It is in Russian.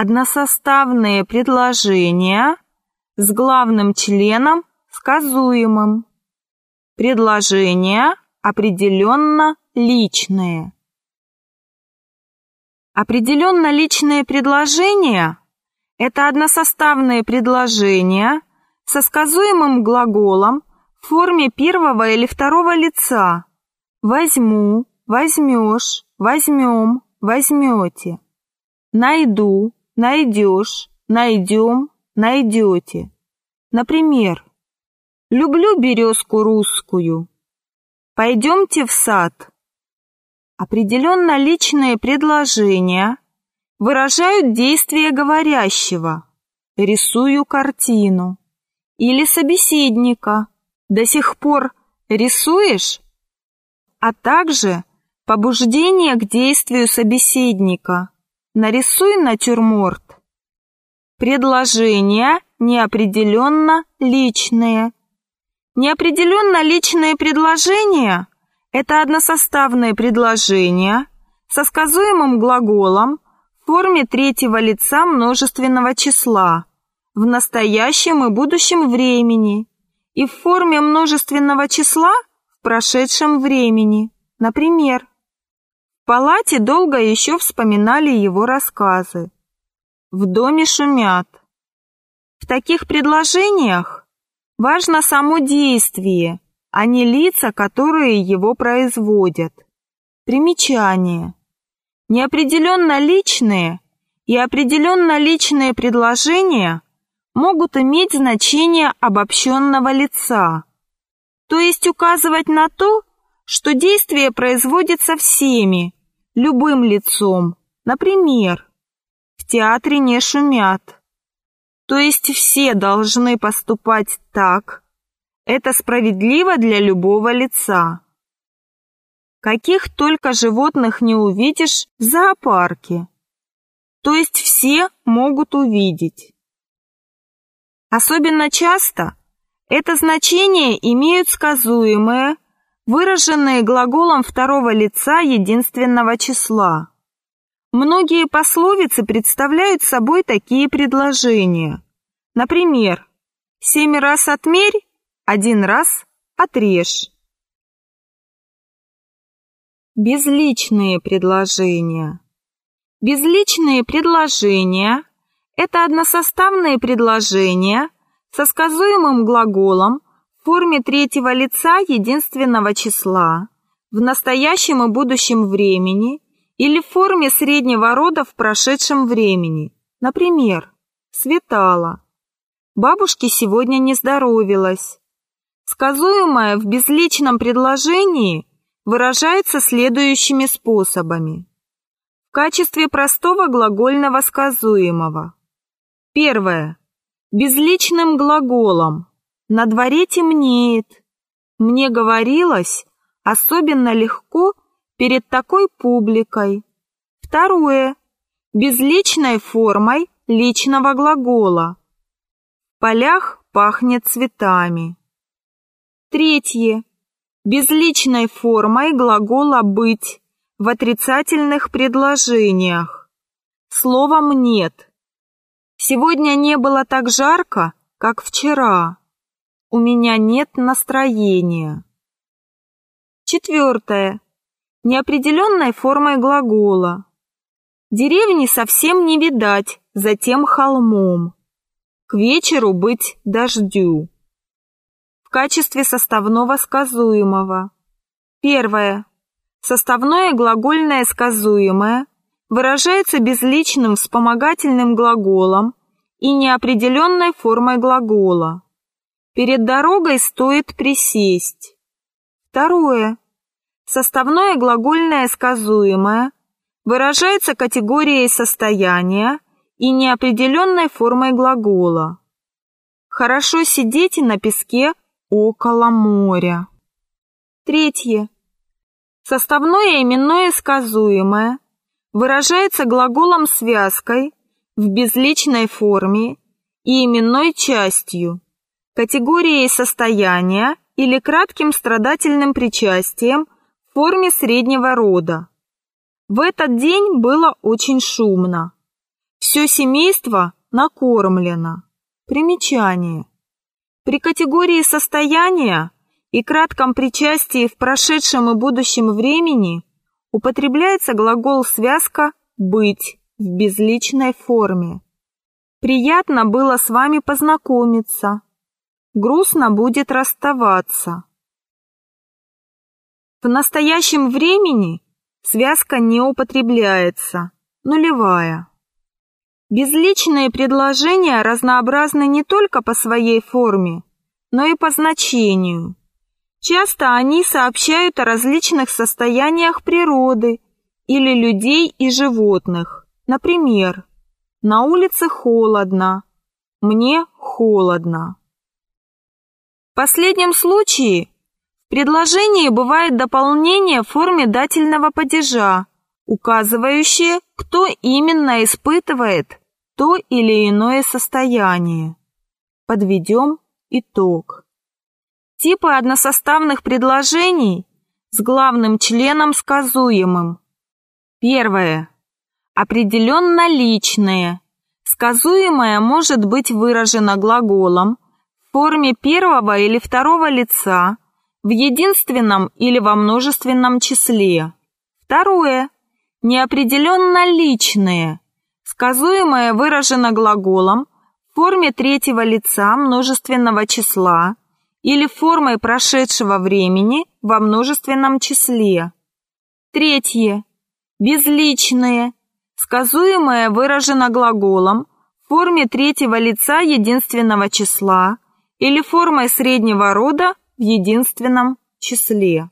односоставные предложения с главным членом сказуемым. Предложения определенно личные. Определенно личные предложения – это односоставные предложения со сказуемым глаголом в форме первого или второго лица «возьму», «возьмешь», «возьмем», «возьмете», «найду», «найдешь», «найдем», «найдете». Например, «люблю березку русскую», «пойдемте в сад», Определенно личные предложения выражают действие говорящего. «рисую картину» или собеседника. «до сих пор рисуешь?», а также побуждение к действию собеседника «нарисуй натюрморт». Предложения неопределенно личные. Неопределенно личные предложения – это односоставное предложение со сказуемым глаголом в форме третьего лица множественного числа в настоящем и будущем времени и в форме множественного числа в прошедшем времени. Например, палате долго еще вспоминали его рассказы. В доме шумят. В таких предложениях важно само действие – а не лица, которые его производят. Примечание. Неопределенно личные и определенно личные предложения могут иметь значение обобщенного лица, то есть указывать на то, что действие производится всеми, любым лицом. Например, в театре не шумят. То есть все должны поступать так, это справедливо для любого лица. Каких только животных не увидишь в зоопарке. То есть все могут увидеть. Особенно часто это значение имеют сказуемые, выраженные глаголом второго лица единственного числа. Многие пословицы представляют собой такие предложения. Например, «семь раз отмерь, один раз отрежь. Безличные предложения. Безличные предложения – это односоставные предложения со сказуемым глаголом в форме третьего лица единственного числа в настоящем и будущем времени или в форме среднего рода в прошедшем времени. Например, светало. Бабушке сегодня не здоровилось. Сказуемое в безличном предложении выражается следующими способами. В качестве простого глагольного сказуемого. Первое. Безличным глаголом. На дворе темнеет. Мне говорилось особенно легко перед такой публикой. Второе. Безличной формой личного глагола. В полях пахнет цветами. Третье. Безличной формой глагола «быть» в отрицательных предложениях. Словом «нет». Сегодня не было так жарко, как вчера. У меня нет настроения. Четвертое. Неопределенной формой глагола. Деревни совсем не видать за тем холмом. К вечеру быть дождю в качестве составного сказуемого. Первое. Составное глагольное сказуемое выражается безличным вспомогательным глаголом и неопределенной формой глагола. Перед дорогой стоит присесть. Второе. Составное глагольное сказуемое выражается категорией состояния и неопределенной формой глагола. Хорошо сидеть на песке около моря. Третье. Составное именное сказуемое выражается глаголом-связкой в безличной форме и именной частью, категорией состояния или кратким страдательным причастием в форме среднего рода. В этот день было очень шумно. Все семейство накормлено. Примечание. При категории состояния и кратком причастии в прошедшем и будущем времени употребляется глагол-связка «быть» в безличной форме. Приятно было с вами познакомиться. Грустно будет расставаться. В настоящем времени связка не употребляется, нулевая. Безличные предложения разнообразны не только по своей форме, но и по значению. Часто они сообщают о различных состояниях природы или людей и животных. Например, на улице холодно, мне холодно. Последнем случае в предложении бывает дополнение в форме дательного падежа, указывающее, кто именно испытывает то или иное состояние. Подведем итог. Типы односоставных предложений с главным членом сказуемым. Первое. Определенно личное. Сказуемое может быть выражено глаголом в форме первого или второго лица в единственном или во множественном числе. Второе. Неопределенно личное. Сказуемое выражено глаголом в форме третьего лица множественного числа или формой прошедшего времени во множественном числе. Третье. Безличное. Сказуемое выражено глаголом в форме третьего лица единственного числа или формой среднего рода в единственном числе.